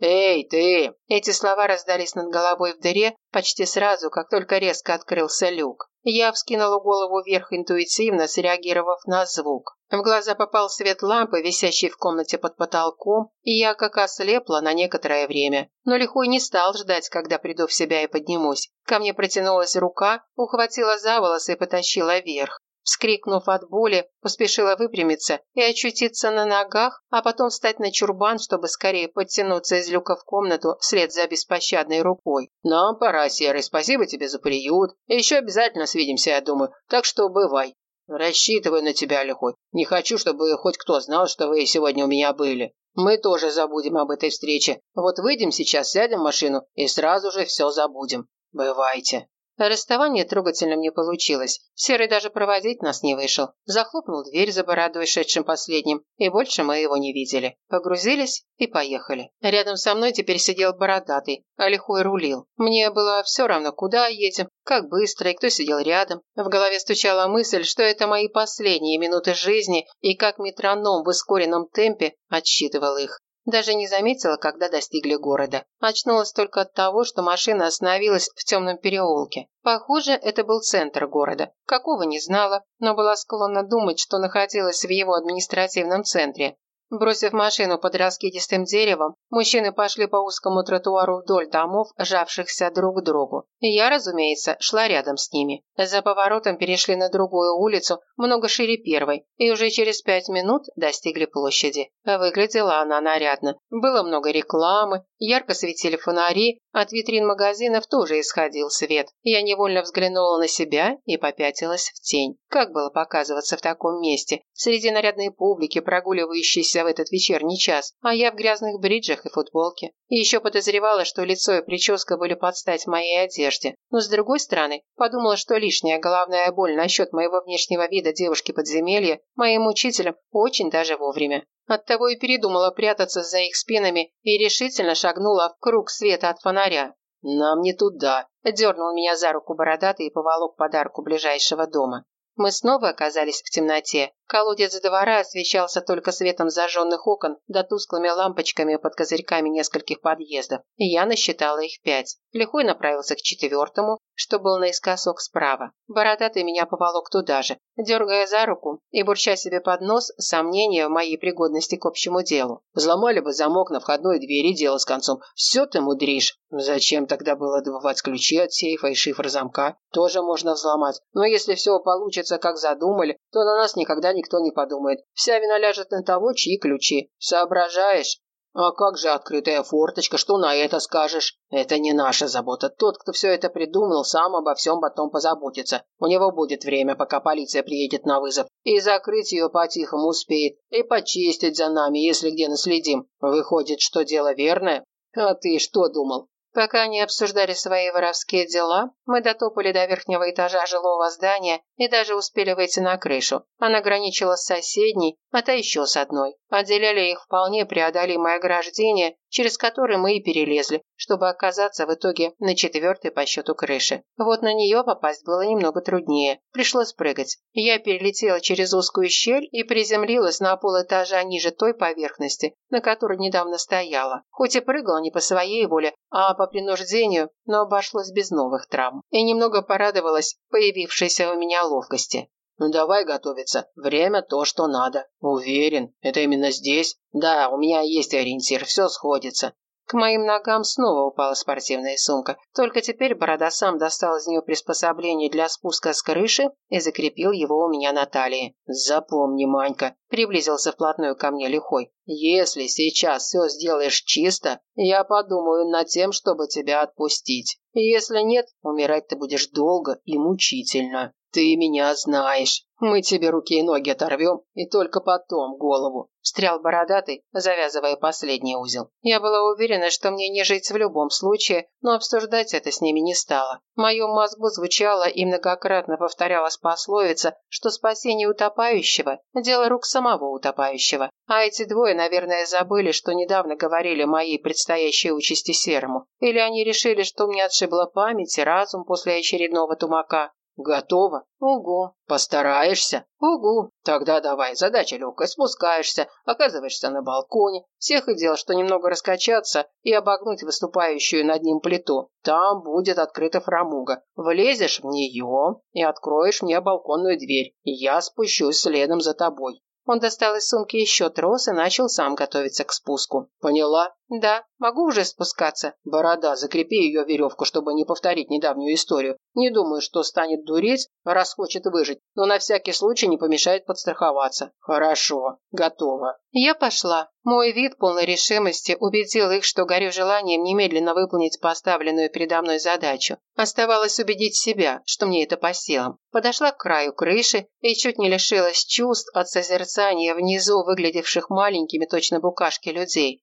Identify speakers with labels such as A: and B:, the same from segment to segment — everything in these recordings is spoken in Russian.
A: «Эй, ты!» Эти слова раздались над головой в дыре почти сразу, как только резко открылся люк. Я вскинула голову вверх интуитивно, среагировав на звук. В глаза попал свет лампы, висящей в комнате под потолком, и я как ослепла на некоторое время. Но лихой не стал ждать, когда приду в себя и поднимусь. Ко мне протянулась рука, ухватила за волосы и потащила вверх. Вскрикнув от боли, поспешила выпрямиться и очутиться на ногах, а потом встать на чурбан, чтобы скорее подтянуться из люка в комнату вслед за беспощадной рукой. «Нам пора, Серый, спасибо тебе за приют. Еще обязательно свидимся, я думаю, так что бывай». «Рассчитываю на тебя, Лихой. Не хочу, чтобы хоть кто знал, что вы сегодня у меня были. Мы тоже забудем об этой встрече. Вот выйдем сейчас, сядем в машину и сразу же все забудем. Бывайте». Расставание трогательным не получилось. Серый даже проводить нас не вышел. Захлопнул дверь за бородой, шедшим последним, и больше мы его не видели. Погрузились и поехали. Рядом со мной теперь сидел бородатый, а лихой рулил. Мне было все равно, куда едем, как быстро и кто сидел рядом. В голове стучала мысль, что это мои последние минуты жизни, и как метроном в ускоренном темпе отсчитывал их. Даже не заметила, когда достигли города. Очнулась только от того, что машина остановилась в темном переулке. Похоже, это был центр города. Какого не знала, но была склонна думать, что находилась в его административном центре. Бросив машину под раскидистым деревом, мужчины пошли по узкому тротуару вдоль домов, жавшихся друг к другу. Я, разумеется, шла рядом с ними. За поворотом перешли на другую улицу, много шире первой, и уже через пять минут достигли площади. Выглядела она нарядно. Было много рекламы, ярко светили фонари, от витрин магазинов тоже исходил свет. Я невольно взглянула на себя и попятилась в тень. Как было показываться в таком месте, среди нарядной публики, прогуливающейся в этот вечерний час, а я в грязных бриджах и футболке. И еще подозревала, что лицо и прическа были под стать моей одежде. Но с другой стороны, подумала, что лишняя головная боль насчет моего внешнего вида девушки подземелья моим учителем очень даже вовремя. Оттого и передумала прятаться за их спинами и решительно шагнула в круг света от фонаря. «Нам не туда», – дернул меня за руку бородатый и поволок подарку ближайшего дома. Мы снова оказались в темноте. Колодец двора освещался только светом зажженных окон да тусклыми лампочками под козырьками нескольких подъездов. Я насчитала их пять. Лихой направился к четвертому, что был наискосок справа. Бородатый меня поволок туда же, дергая за руку и бурча себе под нос сомнения в моей пригодности к общему делу. Взломали бы замок на входной двери, дело с концом. Все ты мудришь. Зачем тогда было добывать ключи от сейфа и шифр замка? Тоже можно взломать. Но если все получится, как задумали, то на нас никогда никто не подумает. Вся вина ляжет на того, чьи ключи. Соображаешь? А как же открытая форточка, что на это скажешь? Это не наша забота. Тот, кто все это придумал, сам обо всем потом позаботится. У него будет время, пока полиция приедет на вызов. И закрыть ее по-тихому успеет. И почистить за нами, если где наследим. Выходит, что дело верное? А ты что думал? Пока они обсуждали свои воровские дела, мы дотопали до верхнего этажа жилого здания и даже успели выйти на крышу. Она граничила с соседней, а та еще с одной. Отделяли их вполне преодолимое ограждение, через которое мы и перелезли, чтобы оказаться в итоге на четвертой по счету крыши. Вот на нее попасть было немного труднее. Пришлось прыгать. Я перелетела через узкую щель и приземлилась на пол этажа ниже той поверхности, на которой недавно стояла. Хоть и прыгала не по своей воле, а по принуждению, но обошлось без новых травм. И немного порадовалась появившейся у меня ловкости. «Ну давай готовиться. Время то, что надо. Уверен, это именно здесь. Да, у меня есть ориентир, все сходится. К моим ногам снова упала спортивная сумка. Только теперь Борода сам достал из нее приспособление для спуска с крыши и закрепил его у меня на талии. «Запомни, Манька», — приблизился вплотную ко мне лихой. «Если сейчас все сделаешь чисто, я подумаю над тем, чтобы тебя отпустить. Если нет, умирать ты будешь долго и мучительно. Ты меня знаешь». Мы тебе руки и ноги оторвем, и только потом голову», – встрял бородатый, завязывая последний узел. Я была уверена, что мне не жить в любом случае, но обсуждать это с ними не стала. В моем мозгу звучала и многократно повторялась пословица, что спасение утопающего – дело рук самого утопающего. А эти двое, наверное, забыли, что недавно говорили моей предстоящей участи серому. Или они решили, что мне отшибла память и разум после очередного тумака.
B: Готово?
A: Угу.
B: Постараешься?
A: Угу.
B: Тогда давай, задача легкая. Спускаешься, оказываешься на балконе. Всех и дело, что немного раскачаться и обогнуть выступающую над ним плиту. Там будет открыта фрамуга. Влезешь в нее и откроешь мне балконную дверь. Я спущусь следом за тобой.
A: Он достал из сумки еще трос и начал сам готовиться к спуску.
B: Поняла?
A: Да. Могу уже спускаться?
B: Борода, закрепи ее веревку, чтобы не повторить недавнюю историю. Не думаю, что станет дуреть, раз хочет выжить, но на всякий случай не помешает подстраховаться. Хорошо. Готово.
A: Я пошла. Мой вид полной решимости убедил их, что горю желанием немедленно выполнить поставленную передо мной задачу. Оставалось убедить себя, что мне это по силам. Подошла к краю крыши и чуть не лишилась чувств от созерцания внизу выглядевших маленькими точно букашки людей,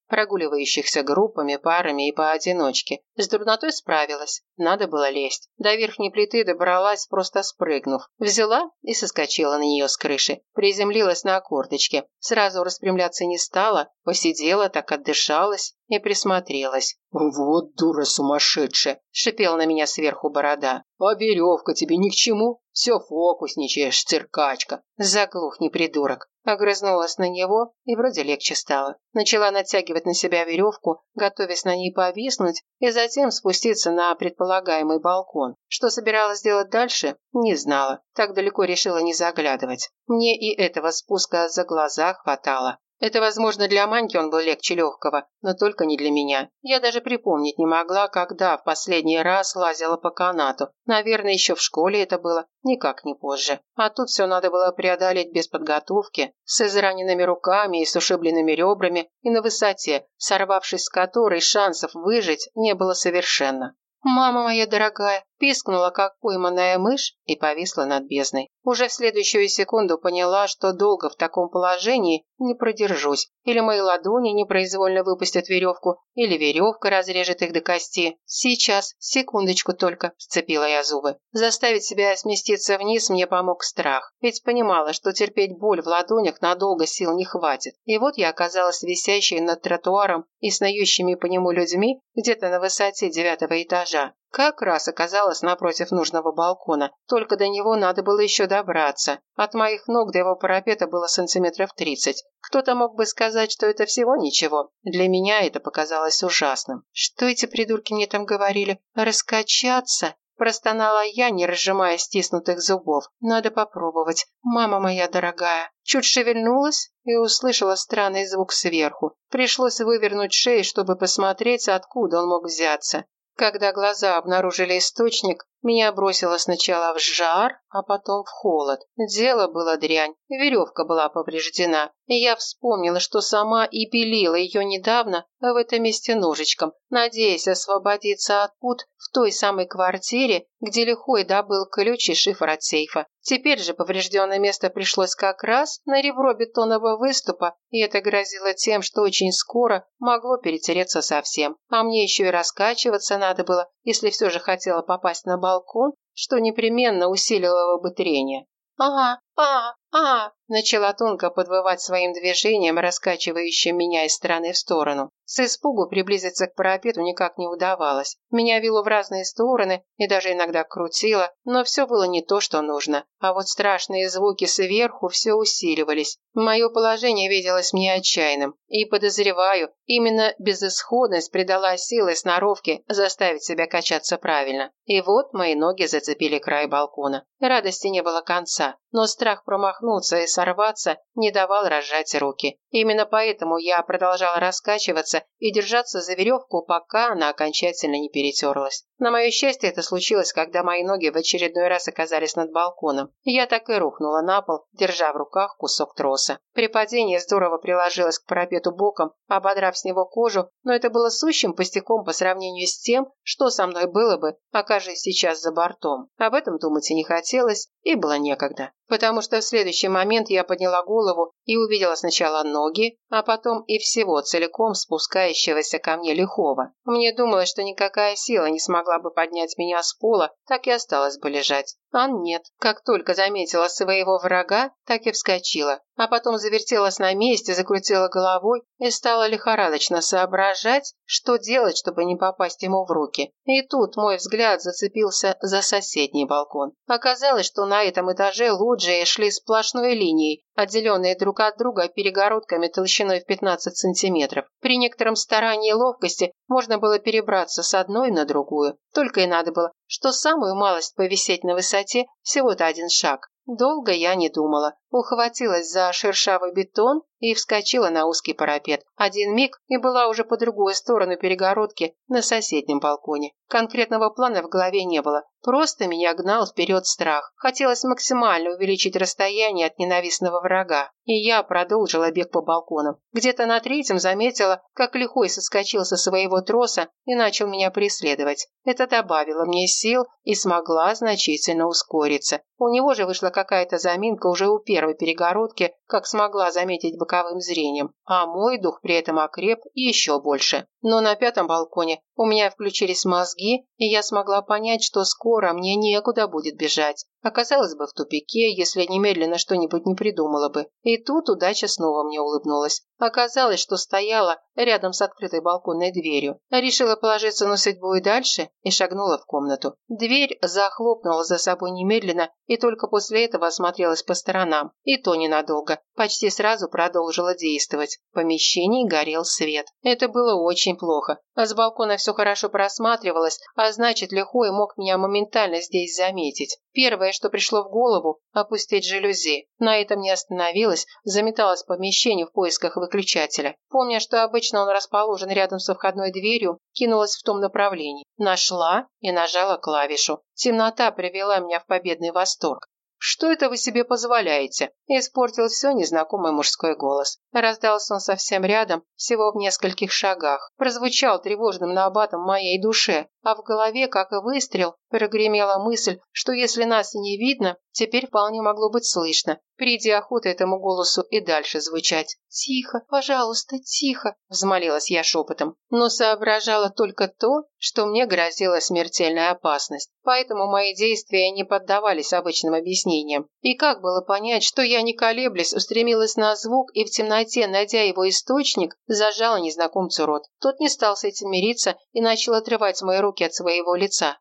A: прогуливающихся группами, парами и поодиночке. С дурнотой справилась. Надо было лезть. До верхней плиты добралась, просто спрыгнув. Взяла и соскочила на нее с крыши. Приземлилась на корточке. Сразу распрямляться не стала, посидела, так отдышалась и присмотрелась.
B: «Вот дура сумасшедшая!»
A: – шипел на меня сверху борода.
B: «А веревка тебе ни к чему? Все фокусничаешь, циркачка!»
A: «Заглухни, придурок!» Огрызнулась на него, и вроде легче стало. Начала натягивать на себя веревку, готовясь на ней повиснуть, и затем спуститься на предполагаемый балкон. Что собиралась делать дальше, не знала. Так далеко решила не заглядывать. Мне и этого спуска за глаза хватало. Это, возможно, для Маньки он был легче легкого, но только не для меня. Я даже припомнить не могла, когда в последний раз лазила по канату. Наверное, еще в школе это было, никак не позже. А тут все надо было преодолеть без подготовки, с израненными руками и с ушибленными ребрами, и на высоте, сорвавшись с которой шансов выжить не было совершенно. «Мама моя дорогая!» Пискнула, как пойманная мышь, и повисла над бездной. Уже в следующую секунду поняла, что долго в таком положении не продержусь. Или мои ладони непроизвольно выпустят веревку, или веревка разрежет их до кости. Сейчас, секундочку только, сцепила я зубы. Заставить себя сместиться вниз мне помог страх. Ведь понимала, что терпеть боль в ладонях надолго сил не хватит. И вот я оказалась висящей над тротуаром и снующими по нему людьми где-то на высоте девятого этажа. Как раз оказалась напротив нужного балкона, только до него надо было еще добраться. От моих ног до его парапета было сантиметров тридцать. Кто-то мог бы сказать, что это всего ничего. Для меня это показалось ужасным. Что эти придурки мне там говорили? Раскачаться? Простонала я, не разжимая стиснутых зубов. Надо попробовать. Мама моя дорогая. Чуть шевельнулась и услышала странный звук сверху. Пришлось вывернуть шею, чтобы посмотреть, откуда он мог взяться. Когда глаза обнаружили источник, меня бросило сначала в жар, а потом в холод. Дело было дрянь, веревка была повреждена. Я вспомнила, что сама и пилила ее недавно в этом месте ножичком, надеясь освободиться от пут в той самой квартире, где лихой добыл ключ и шифр от сейфа. Теперь же поврежденное место пришлось как раз на ребро бетонного выступа, и это грозило тем, что очень скоро могло перетереться совсем. А мне еще и раскачиваться надо было, если все же хотела попасть на балкон, что непременно усиливало бы трение. «А, а, а!» начала тонко подвывать своим движением, раскачивающим меня из стороны в сторону. С испугу приблизиться к парапету никак не удавалось. Меня вело в разные стороны и даже иногда крутило, но все было не то, что нужно. А вот страшные звуки сверху все усиливались. Мое положение виделось мне отчаянным. И, подозреваю, именно безысходность придала силы сноровки заставить себя качаться правильно. И вот мои ноги зацепили край балкона. Радости не было конца, но страх промахнуться и сорваться не давал разжать руки. Именно поэтому я продолжала раскачиваться и держаться за веревку, пока она окончательно не перетерлась. На мое счастье, это случилось, когда мои ноги в очередной раз оказались над балконом. Я так и рухнула на пол, держа в руках кусок троса. При падении здорово приложилась к парапету боком, ободрав с него кожу, но это было сущим пустяком по сравнению с тем, что со мной было бы, окажись сейчас за бортом. Об этом думать и не хотелось, и было некогда. Потому что в следующий момент я подняла голову и увидела сначала ноги, а потом и всего целиком спускающегося ко мне лихого. Мне думалось, что никакая сила не смогла могла бы поднять меня с пола, так и осталось бы лежать. А нет, как только заметила своего врага, так и вскочила. А потом завертелась на месте, закрутила головой и стала лихорадочно соображать, что делать, чтобы не попасть ему в руки. И тут мой взгляд зацепился за соседний балкон. Оказалось, что на этом этаже лоджии шли сплошной линией, отделенные друг от друга перегородками толщиной в 15 сантиметров. При некотором старании и ловкости можно было перебраться с одной на другую. Только и надо было, что самую малость повисеть на высоте всего-то один шаг. Долго я не думала. Ухватилась за шершавый бетон и вскочила на узкий парапет. Один миг и была уже по другую сторону перегородки на соседнем балконе. Конкретного плана в голове не было. Просто меня гнал вперед страх. Хотелось максимально увеличить расстояние от ненавистного врага. И я продолжила бег по балконам. Где-то на третьем заметила, как лихой соскочил со своего троса и начал меня преследовать. Это добавило мне сил и смогла значительно ускориться. У него же вышла какая-то заминка уже у первой перегородки, как смогла заметить боковым зрением, а мой дух при этом окреп еще больше. Но на пятом балконе у меня включились мозги, и я смогла понять, что скоро мне некуда будет бежать. Оказалось бы в тупике, если немедленно что-нибудь не придумала бы. И тут удача снова мне улыбнулась. Оказалось, что стояла рядом с открытой балконной дверью. Решила положиться на судьбу и дальше и шагнула в комнату. Дверь захлопнула за собой немедленно и только после этого осмотрелась по сторонам. И то ненадолго. Почти сразу продолжила действовать. В помещении горел свет. Это было очень плохо. А с балкона все хорошо просматривалось, а значит, лихой мог меня моментально здесь заметить. Первое, что пришло в голову – опустить жалюзи. На этом не остановилась, заметалась по помещению в поисках выключателя. Помня, что обычно он расположен рядом со входной дверью, кинулась в том направлении. Нашла и нажала клавишу. Темнота привела меня в победный восторг. «Что это вы себе позволяете?» Испортил все незнакомый мужской голос. Раздался он совсем рядом, всего в нескольких шагах. Прозвучал тревожным набатом моей душе, а в голове, как и выстрел, прогремела мысль, что если нас не видно, теперь вполне могло быть слышно. Приди охота этому голосу и дальше звучать. «Тихо, пожалуйста, тихо!» – взмолилась я шепотом. Но соображала только то, что мне грозила смертельная опасность. Поэтому мои действия не поддавались обычным объяснениям. И как было понять, что я, не колеблясь, устремилась на звук и в темноте, найдя его источник, зажала незнакомцу рот. Тот не стал с этим мириться и начал отрывать мои руки от своего лица.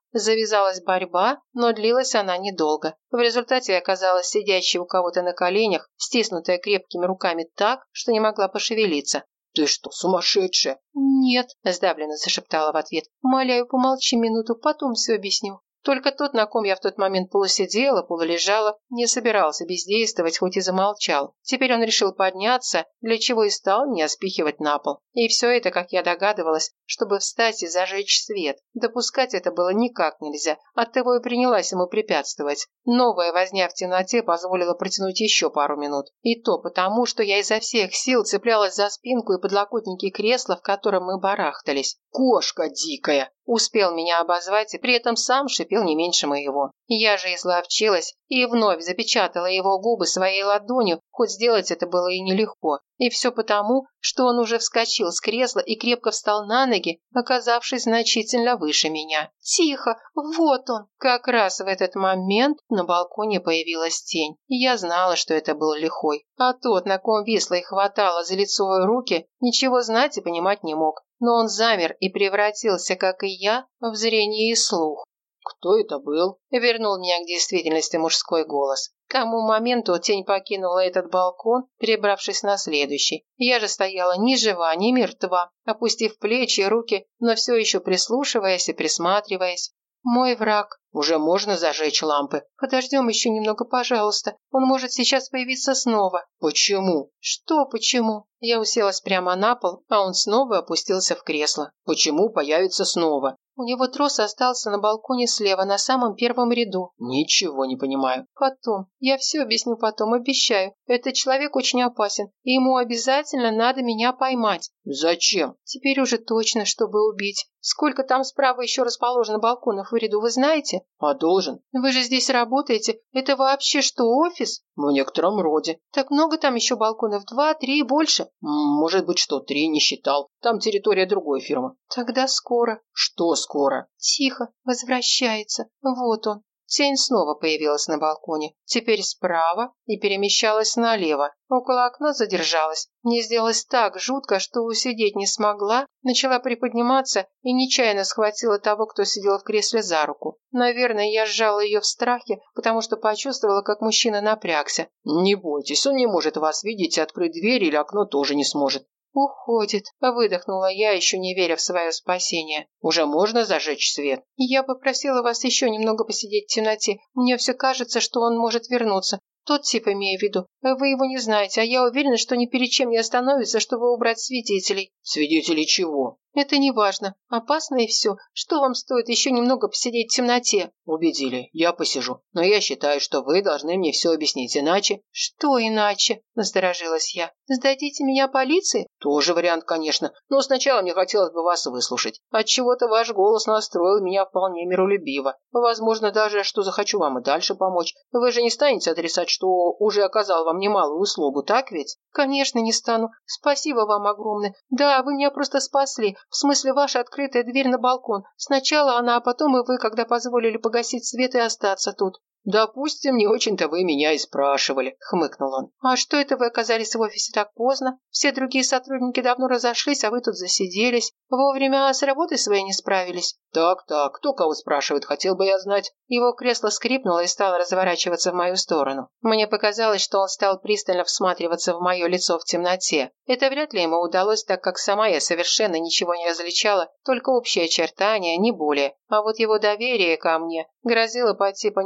A: Завязалась борьба, но длилась она недолго. В результате я оказалась сидящей у кого-то на коленях, стиснутая крепкими руками так, что не могла пошевелиться.
B: «Ты что, сумасшедшая?»
A: «Нет», – сдавленно зашептала в ответ. «Умоляю, помолчи минуту, потом все объясню». Только тот, на ком я в тот момент полусидела, полулежала, не собирался бездействовать, хоть и замолчал. Теперь он решил подняться, для чего и стал меня спихивать на пол. И все это, как я догадывалась, чтобы встать и зажечь свет. Допускать это было никак нельзя, оттого и принялась ему препятствовать. Новая возня в темноте позволила протянуть еще пару минут. И то потому, что я изо всех сил цеплялась за спинку и подлокотники кресла, в котором мы барахтались.
B: «Кошка дикая!»
A: Успел меня обозвать и при этом сам шипел не меньше моего. Я же изловчилась и вновь запечатала его губы своей ладонью, хоть сделать это было и нелегко. И все потому, что он уже вскочил с кресла и крепко встал на ноги, оказавшись значительно выше меня. «Тихо! Вот он!» Как раз в этот момент на балконе появилась тень. Я знала, что это был лихой. А тот, на ком висла и хватала за лицо руки, ничего знать и понимать не мог но он замер и превратился, как и я, в зрение и слух.
B: «Кто это был?»
A: – вернул меня к действительности мужской голос. К тому моменту тень покинула этот балкон, перебравшись на следующий. Я же стояла ни жива, ни мертва, опустив плечи и руки, но все еще прислушиваясь и присматриваясь. Мой враг.
B: Уже можно зажечь лампы.
A: Подождем еще немного, пожалуйста. Он может сейчас появиться снова.
B: Почему?
A: Что почему? Я уселась прямо на пол, а он снова опустился в кресло.
B: Почему появится снова?
A: У него трос остался на балконе слева, на самом первом ряду.
B: Ничего не понимаю.
A: Потом. Я все объясню потом, обещаю. Этот человек очень опасен, и ему обязательно надо меня поймать.
B: Зачем?
A: Теперь уже точно, чтобы убить. Сколько там справа еще расположено балконов в ряду, вы знаете?
B: А должен.
A: Вы же здесь работаете. Это вообще что, офис?
B: В некотором роде.
A: Так много там еще балконов? Два, три, больше?
B: Может быть, что, три, не считал. Там территория другой фирмы.
A: Тогда скоро.
B: Что скоро?
A: Тихо, возвращается. Вот он. Тень снова появилась на балконе, теперь справа и перемещалась налево. Около окна задержалась. Мне сделалось так жутко, что усидеть не смогла, начала приподниматься и нечаянно схватила того, кто сидел в кресле за руку. Наверное, я сжала ее в страхе, потому что почувствовала, как мужчина напрягся.
B: «Не бойтесь, он не может вас видеть, открыть дверь или окно тоже не сможет».
A: «Уходит», – выдохнула я, еще не веря в свое спасение.
B: «Уже можно зажечь свет?»
A: «Я попросила вас еще немного посидеть в темноте. Мне все кажется, что он может вернуться. Тот тип имею в виду. Вы его не знаете, а я уверена, что ни перед чем не остановится, чтобы убрать свидетелей».
B: «Свидетелей чего?»
A: «Это не важно. Опасно и все. Что вам стоит еще немного посидеть в темноте?»
B: «Убедили. Я посижу. Но я считаю, что вы должны мне все объяснить, иначе...»
A: «Что иначе?» – насторожилась я. «Сдадите меня полиции?»
B: «Тоже вариант, конечно. Но сначала мне хотелось бы вас выслушать. Отчего-то ваш голос настроил меня вполне миролюбиво. Возможно даже, что захочу вам и дальше помочь. Вы же не станете отрицать, что уже оказал вам немалую услугу, так ведь?»
A: «Конечно не стану. Спасибо вам огромное. Да, вы меня просто спасли. В смысле, ваша открытая дверь на балкон. Сначала она, а потом и вы, когда позволили погасить свет и остаться тут.
B: «Допустим, не очень-то вы меня и спрашивали», — хмыкнул он.
A: «А что это вы оказались в офисе так поздно? Все другие сотрудники давно разошлись, а вы тут засиделись. Вовремя с работой своей не справились».
B: «Так-так, кто кого спрашивает, хотел бы я знать».
A: Его кресло скрипнуло и стало разворачиваться в мою сторону. Мне показалось, что он стал пристально всматриваться в мое лицо в темноте. Это вряд ли ему удалось, так как сама я совершенно ничего не различала, только общие очертания, не более. А вот его доверие ко мне грозило пойти по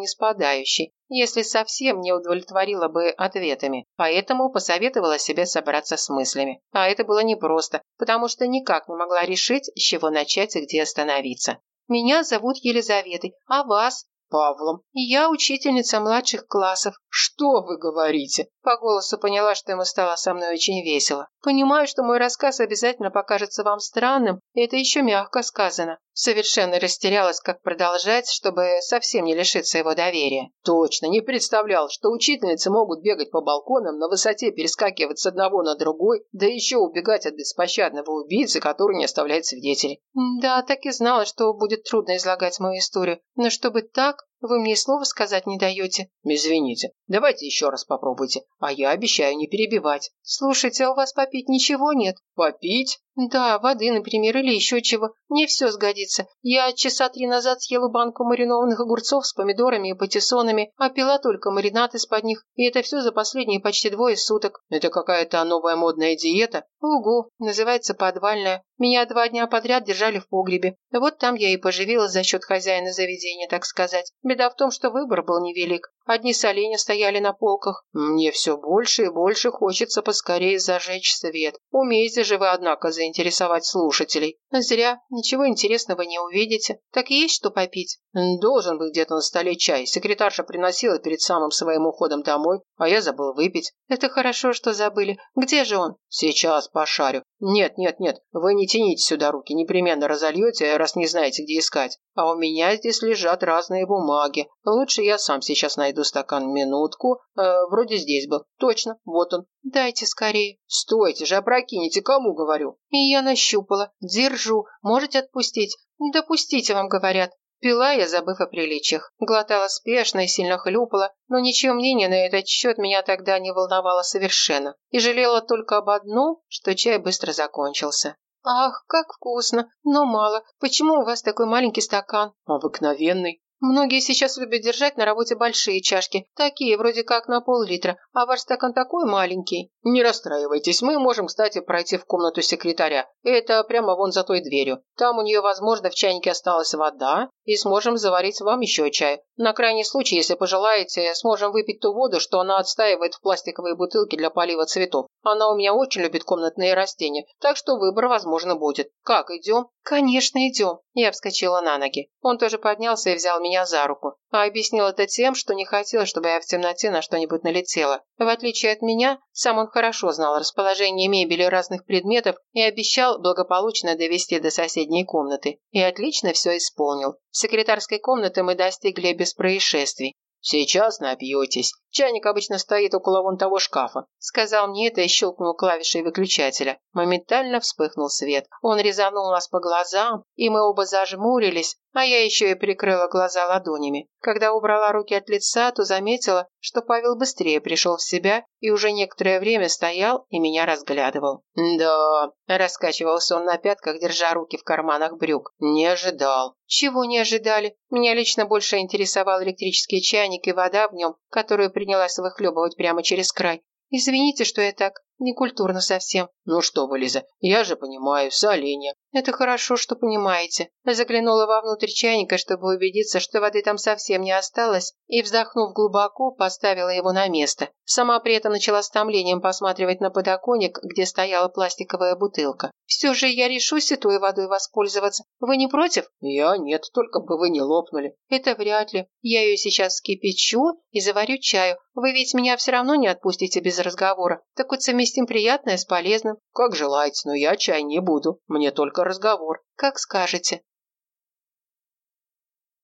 A: неспадающей, если совсем не удовлетворила бы ответами. Поэтому посоветовала себе собраться с мыслями. А это было непросто, потому что никак не могла решить, с чего начать и где остановиться. «Меня зовут Елизаветой, а вас?»
B: Павлом.
A: Я учительница младших классов.
B: Что вы говорите?
A: По голосу поняла, что ему стало со мной очень весело. Понимаю, что мой рассказ обязательно покажется вам странным, и это еще мягко сказано. Совершенно растерялась, как продолжать, чтобы совсем не лишиться его доверия.
B: Точно, не представлял, что учительницы могут бегать по балконам, на высоте перескакивать с одного на другой, да еще убегать от беспощадного убийцы, который не оставляет свидетелей.
A: Да, так и знала, что будет трудно излагать мою историю. Но чтобы так, вы мне слова сказать не даете.
B: Извините. Давайте еще раз попробуйте. А я обещаю не перебивать.
A: Слушайте, а у вас попить ничего нет?
B: Попить?
A: Да, воды, например, или еще чего. Мне все сгодится. Я часа три назад съела банку маринованных огурцов с помидорами и патиссонами, а пила только маринад из-под них. И это все за последние почти двое суток.
B: Это какая-то новая модная диета?
A: Угу, называется подвальная. Меня два дня подряд держали в погребе. Вот там я и поживилась за счет хозяина заведения, так сказать. Беда в том, что выбор был невелик. Одни соленья стояли на полках.
B: Мне все больше и больше хочется поскорее зажечь свет. Умеете же вы, однако, заинтересовать слушателей.
A: Зря. Ничего интересного не увидите. Так есть что попить?
B: Должен быть где-то на столе чай. Секретарша приносила перед самым своим уходом домой, а я забыл выпить.
A: Это хорошо, что забыли. Где же он?
B: Сейчас пошарю. Нет, нет, нет. Вы не тяните сюда руки. Непременно разольете, раз не знаете, где искать. А у меня здесь лежат разные бумаги. Лучше я сам сейчас найду стакан минутку. Э, вроде здесь был. Точно, вот он.
A: Дайте скорее.
B: Стойте же, опрокинете, кому говорю?
A: И я нащупала. Держу. Можете отпустить? Допустите, вам говорят. Пила я, забыв о приличиях. Глотала спешно и сильно хлюпала, но ничего мнения на этот счет меня тогда не волновало совершенно. И жалела только об одном, что чай быстро закончился. «Ах, как вкусно! Но мало. Почему у вас такой маленький стакан?»
B: «Обыкновенный.
A: Многие сейчас любят держать на работе большие чашки, такие вроде как на пол-литра, а ваш стакан такой маленький.
B: Не расстраивайтесь, мы можем, кстати, пройти в комнату секретаря. Это прямо вон за той дверью. Там у нее, возможно, в чайнике осталась вода, и сможем заварить вам еще чай. На крайний случай, если пожелаете, сможем выпить ту воду, что она отстаивает в пластиковые бутылки для полива цветов. Она у меня очень любит комнатные растения, так что выбор, возможно, будет. Как, идем?
A: Конечно, идем. Я вскочила на ноги. Он тоже поднялся и взял меня за руку. А объяснил это тем, что не хотел, чтобы я в темноте на что-нибудь налетела. В отличие от меня, сам он хорошо знал расположение мебели разных предметов и обещал благополучно довести до соседней комнаты. И отлично все исполнил. Секретарской комнаты мы достигли без происшествий.
B: Сейчас напьетесь. Чайник обычно стоит около вон того шкафа.
A: Сказал мне это и щелкнул клавишей выключателя. Моментально вспыхнул свет. Он резанул нас по глазам, и мы оба зажмурились, а я еще и прикрыла глаза ладонями. Когда убрала руки от лица, то заметила, что Павел быстрее пришел в себя и уже некоторое время стоял и меня разглядывал.
B: «Да», – раскачивался он на пятках, держа руки в карманах брюк. «Не ожидал».
A: «Чего не ожидали? Меня лично больше интересовал электрический чайник и вода в нем, которую принялась выхлебывать прямо через край. Извините, что я так некультурно совсем.
B: Ну что вы, Лиза, я же понимаю, соленья.
A: Это хорошо, что понимаете. Заглянула вовнутрь чайника, чтобы убедиться, что воды там совсем не осталось, и, вздохнув глубоко, поставила его на место. Сама при этом начала с томлением посматривать на подоконник, где стояла пластиковая бутылка. Все же я решусь и той водой воспользоваться. Вы не против?
B: Я нет, только бы вы не лопнули.
A: Это вряд ли. Я ее сейчас скипячу и заварю чаю. Вы ведь меня все равно не отпустите без разговора. Так вот совместим приятное с полезным.
B: Как желаете, но я чай не буду. Мне только разговор.
A: Как скажете.